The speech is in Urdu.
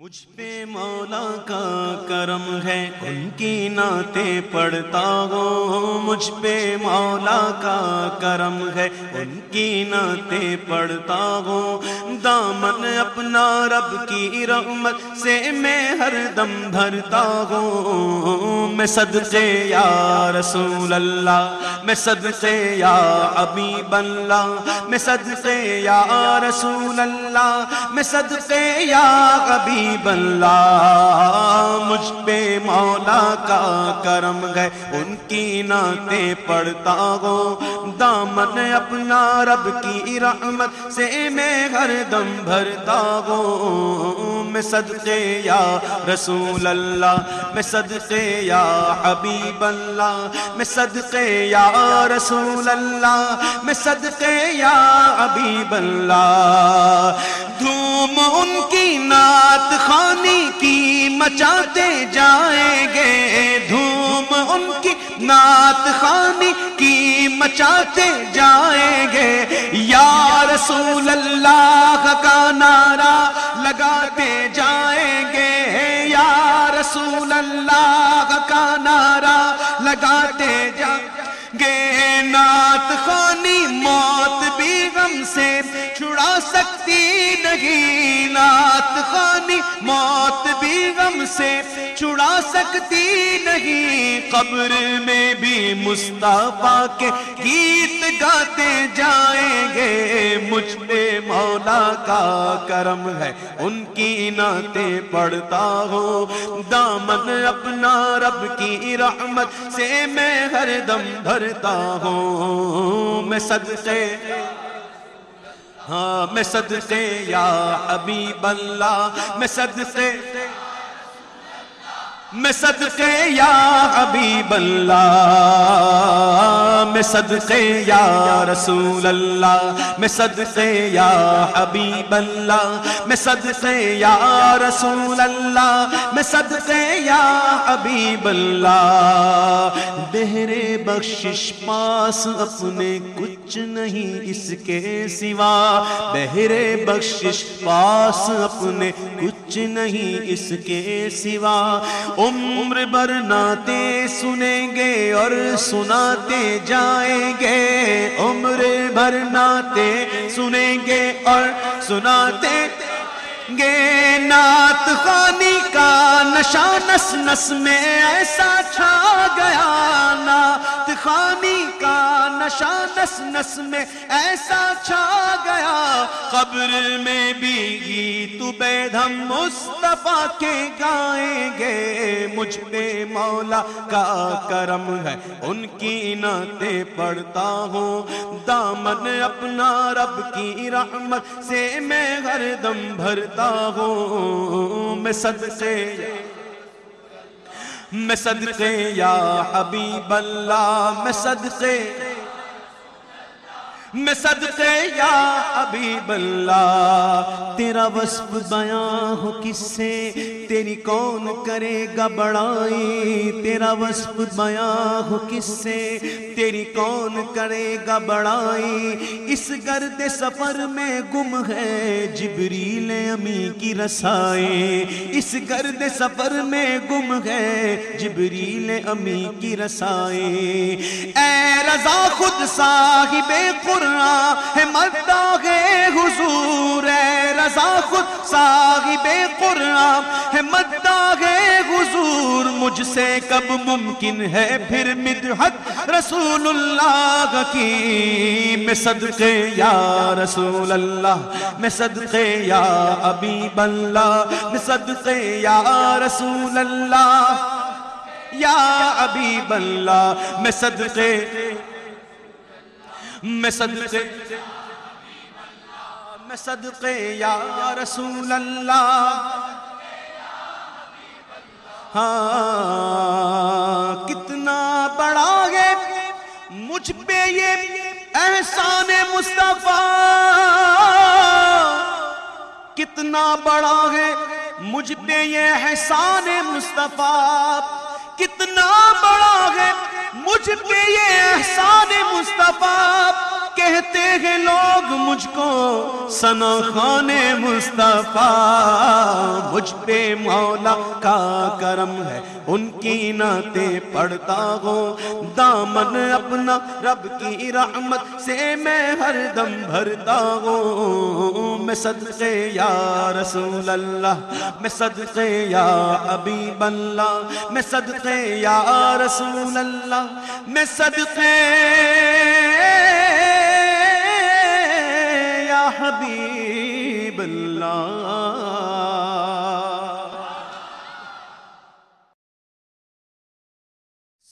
مجھ پہ مولا کا کرم ہے، ان کی نعتیں پڑھتا ہوں۔ مجھ پہ مولا کا کرم ہے، ان کی نعتیں پڑھتا ہوں۔ دامن اپنا رب کی رحمت سے میں ہر دم بھرتا ہوں۔ میں صدقے یا رسول اللہ، میں صدقے یا حبیب اللہ، میں صدقے یا رسول اللہ، میں صدقے یا حبیب اللہ مجھ پہ مولا کا کرم گئے ان کی نعتیں پڑھتا ہوں۔ دامن اپنا رب کی رحمت سے میں ہر دم بھرتا ہوں۔ میں صدقے یا رسول اللہ، میں صدقے یا حبیب اللہ، میں صدقے یا رسول اللہ، میں صدقے یا حبیب اللہ۔ دھوم ان کی نعت خانی کی مچاتے جائیں گے۔ دھوم ان کی نعت خانی بچاتے جائیں گے۔ یا رسول اللہ کا نام سکتی نہیں، نعت خانی موت بھی غم سے چھڑا سکتی نہیں۔ قبر میں بھی مصطفیٰ کے گیت گاتے جائیں گے۔ مجھ پہ مولا کا کرم ہے، ان کی نعتیں پڑھتا ہوں۔ دامن اپنا رب کی رحمت سے میں ہر دم بھرتا ہوں۔ میں صدقے ہاں میں صدقے یا حبیب اللہ میں صدقے میں صدقے یا حبیب اللہ۔ میں صدقے یا رسول اللہ، میں صدقے یا حبیب اللہ، میں صدقے یا رسول اللہ، میں صدقے یا حبیب اللہ۔ بہرے بخشش پاس اپنے کچھ نہیں اس کے سوا۔ بہرے بخشش پاس اپنے کچھ نہیں اس کے سوا۔ عمر بھر ناتے سنیں گے اور سناتے جائیں گے، عمر بھر ناتے سنیں گے اور سناتے گے۔ نعت خانی کا نشا نس نس میں ایسا چھا گیا۔ نعت خانی کا نشا نس نس میں ایسا چھا گیا۔ قبر میں بھی گیت بید ہم مصطفیٰ کے گائیں گے۔ مجھ پہ مولا کا کرم ہے، ان کی نعتیں پڑھتا ہوں۔ دامن اپنا رب کی رحمت سے میں ہر دم بھرتا ہوں۔ میں صدقے میں صدقے یا حبیب اللہ، میں صدقے۔ میں صدقے یا حبیب اللہ؟ تیرا وصف بیان ہو کس سے؟ تیری کون کرے گا بڑائی؟ تیرا وصف بیان ہو کس سے؟ تیری کون کرے گا بڑائی؟ اس گرد سفر میں گم ہے جبریل امی کی رسائی۔ اس گرد سفر میں گم ہے جبریل امی کی رسائی۔ اے رضا خود صاحب قرآن ہے مداغ حضور ہے رضا خود صاحب قرآن۔ ہے حضور، مجھ سے کب ممکن ہے پھر مدحت رسول اللہ کی؟ میں صدقے یا رسول اللہ میں صدقے یا حبیب اللہ میں صدقے یا رسول اللہ یا حبیب اللہ میں صدقے میں صدقے میں صدقے یا رسول اللہ۔ ہاں کتنا بڑا ہے۔ مجھ پہ یہ احسان مصطفیٰ۔ کتنا بڑا ہے۔ مجھ پہ یہ احسان مصطفیٰ۔ کتنا بڑا ہے۔ مجھ پہ یہ احسان مصطفیٰ۔ کہتے ہیں لوگ مجھ کو، سنا خان مصطفیٰ، مجھ پہ مولا کا کرم ہے، ان کی نعتیں پڑھتا ہوں۔ دامن اپنا رب کی رحمت سے میں ہر دم بھرتا ہوں۔ میں صدقے یا رسول اللہ، میں صدقے یا حبیب اللہ، میں صدقے یا رسول اللہ، میں صدقے بھی